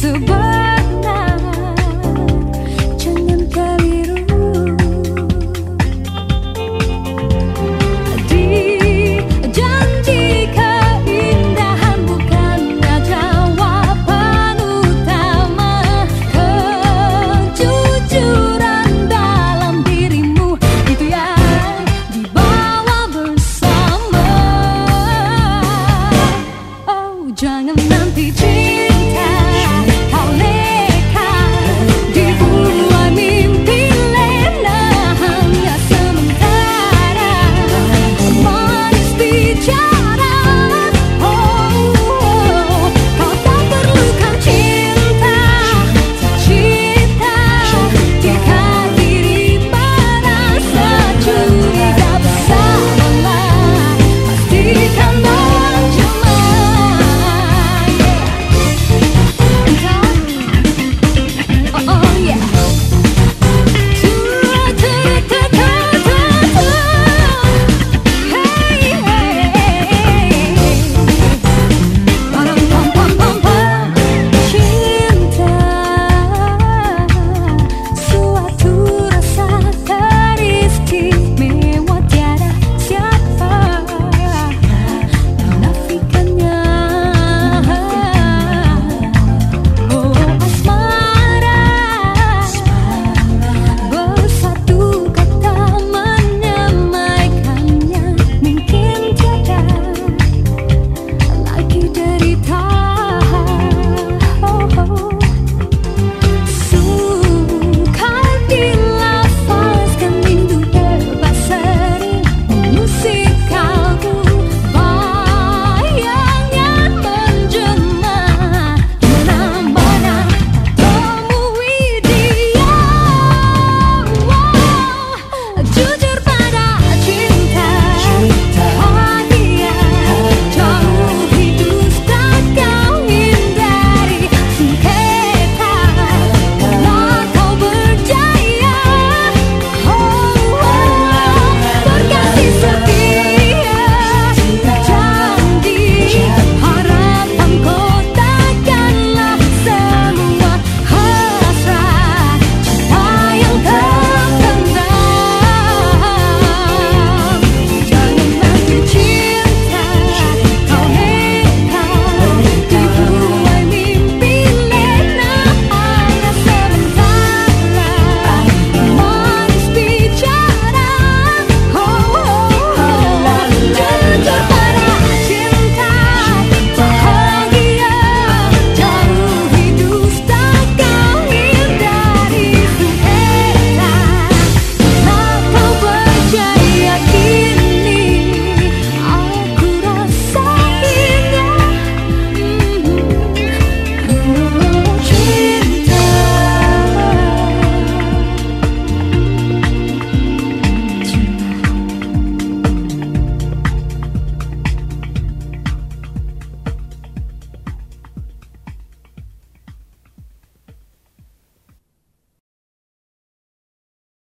すい